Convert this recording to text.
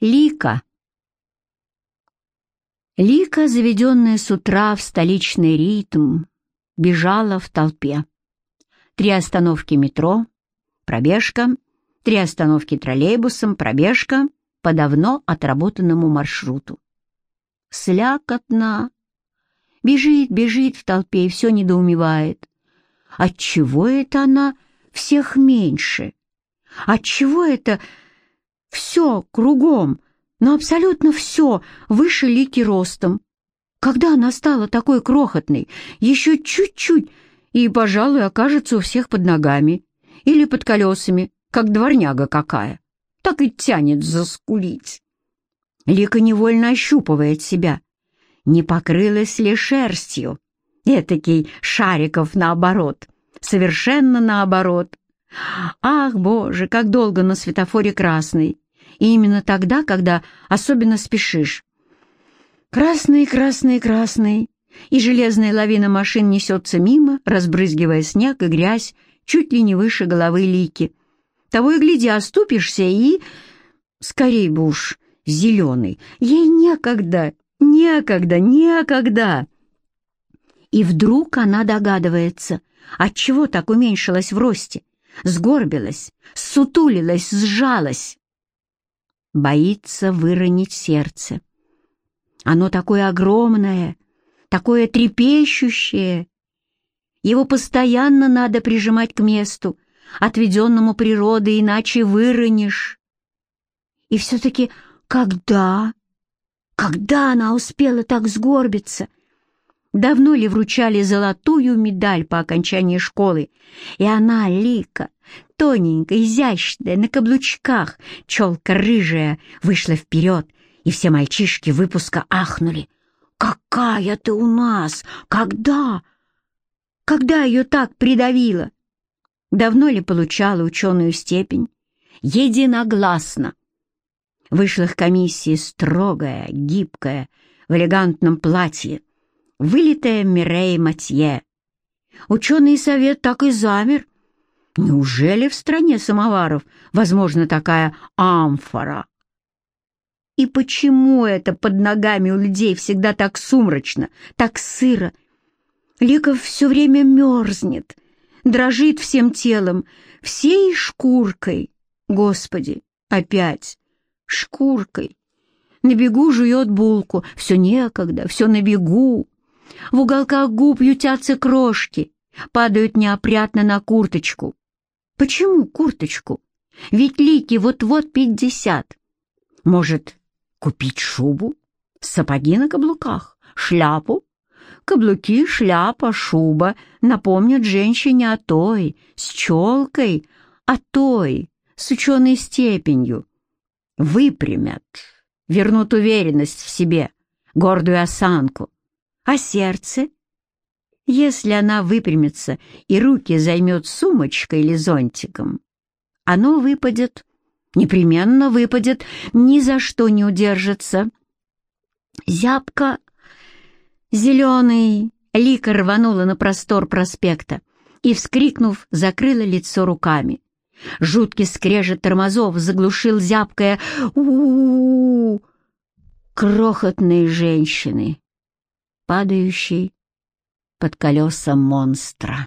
Лика. Лика, заведенная с утра в столичный ритм, бежала в толпе. Три остановки метро, пробежка, три остановки троллейбусом, пробежка по давно отработанному маршруту. Слякотно. Бежит, бежит в толпе и все недоумевает. Отчего это она всех меньше? Отчего это все кругом, но абсолютно все выше Лики ростом. Когда она стала такой крохотной, еще чуть-чуть, и, пожалуй, окажется у всех под ногами или под колесами, как дворняга какая. Так и тянет заскулить. Лика невольно ощупывает себя. Не покрылась ли шерстью? Этакий шариков наоборот, совершенно наоборот. Ах, боже, как долго на светофоре красный. И именно тогда, когда особенно спешишь. Красный, красный, красный. И железная лавина машин несется мимо, разбрызгивая снег и грязь чуть ли не выше головы Лики. Того и гляди, оступишься и... Скорей бы уж, зеленый. Ей некогда, некогда, некогда. И вдруг она догадывается, отчего так уменьшилась в росте сгорбилась, сутулилась, сжалась. Боится выронить сердце. Оно такое огромное, такое трепещущее. Его постоянно надо прижимать к месту, отведенному природой, иначе выронишь. И все-таки когда? Когда она успела так сгорбиться? Давно ли вручали золотую медаль по окончании школы? И она, Лика, тоненькая, изящная, на каблучках, челка рыжая, вышла вперед, и все мальчишки выпуска ахнули. «Какая ты у нас! Когда? Когда ее так придавило?» Давно ли получала ученую степень? Единогласно. Вышла к комиссии строгая, гибкая, в элегантном платье, вылитая Мирей Матье. Ученый совет так и замер. Неужели в стране самоваров возможна такая амфора? И почему это под ногами у людей всегда так сумрачно, так сыро? Ликов все время мерзнет, дрожит всем телом, всей шкуркой. Господи, опять шкуркой. На бегу жует булку, все некогда, все на бегу. В уголках губ ютятся крошки, падают неопрятно на курточку. Почему курточку? Ведь Лики вот-вот пятьдесят. Может, купить шубу? Сапоги на каблуках? Шляпу? Каблуки, шляпа, шуба напомнят женщине о той, с челкой, о той, с ученой степенью. Выпрямят, вернут уверенность в себе, гордую осанку. А сердце? Если она выпрямится и руки займет сумочкой или зонтиком, оно выпадет, непременно выпадет, ни за что не удержится. Зябко, зеленый, Лика рванула на простор проспекта и, вскрикнув, закрыла лицо руками. Жуткий скрежет тормозов заглушил зябкое у, -у, -у, -у крохотные женщины падающий под колеса монстра.